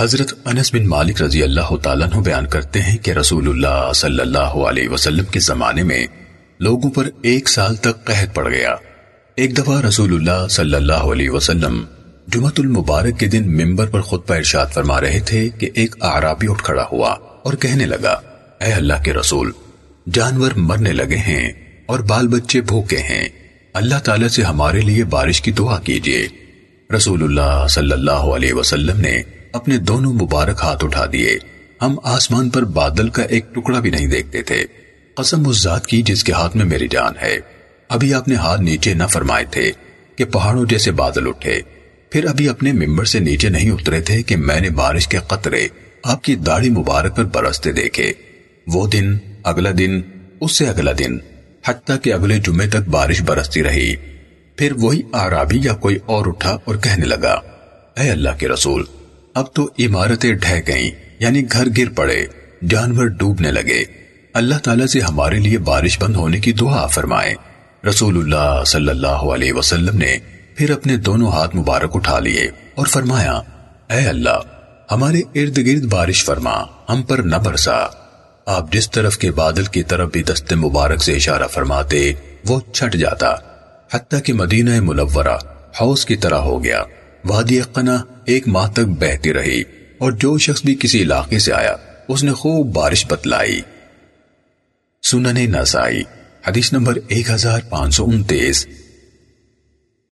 حضرت انس بن مالک رضی اللہ تعالیٰ عنہ بیان کرتے ہیں کہ رسول اللہ صلی اللہ علیہ وسلم کے زمانے میں لوگوں پر ایک سال تک قہد پڑ گیا۔ ایک دفعہ رسول اللہ صلی اللہ علیہ وسلم جمعت المبارک کے دن ممبر پر خطبہ ارشاد فرما رہے تھے کہ ایک اعرابی اٹھ کھڑا ہوا اور کہنے لگا، اے اللہ کے رسول، جانور مرنے لگے ہیں اور بال بچے بھوکے ہیں۔ اللہ تعالیٰ سے ہمارے لیے بارش کی دعا کیجیے۔ رسول اللہ صلی اللہ علیہ وسلم نے اپنے دونوں مبارک ہاتھ اٹھا دیے۔ ہم آسمان پر بادل کا ایک ٹکڑا بھی نہیں دیکھتے تھے۔ قسم اس ذات کی جس کے ہاتھ میں میری جان ہے۔ ابھی آپ نے ہاتھ نیچے نہ فرمائے تھے کہ پہاڑوں جیسے بادل اٹھے۔ پھر ابھی اپنے ممبر سے نیچے نہیں اترے تھے کہ میں نے بارش کے قطرے آپ کی داڑھی مبارک پر برستے دیکھے۔ وہ دن، اگلا دن، اس سے اگلا دن، حتیٰ کہ اگلے جمعے تک بارش برستی رہی۔ پھر وہی آرابی یا کوئی اور اٹھا اور کہنے لگا، اے اللہ کے رسول اب تو عمارتیں ڈھہ گئیں یعنی گھر گر پڑے، جانور ڈوبنے لگے۔ اللہ تعالیٰ سے ہمارے لیے بارش بند ہونے کی دعا فرمائے۔ رسول اللہ صلی اللہ علیہ وسلم نے پھر اپنے دونوں ہاتھ مبارک اٹھا لیے اور فرمایا، اے اللہ، ہمارے ارد گرد بارش فرما، ہم پر نہ برسا۔ آپ جس طرف کے بادل کی طرف بھی دست مبارک سے اشارہ فرماتے، وہ چھٹ جاتا۔ حتیٰ کہ مدینہ منورہ حوض کی طرح ہو گیا۔ وادی قنا ایک ماہ تک بہتی رہی اور جو شخص بھی کسی علاقے سے آیا، اس نے خوب بارش بتلائی۔ سنن نسائی حدیث نمبر ایک ہزار پانچ سو انتیس۔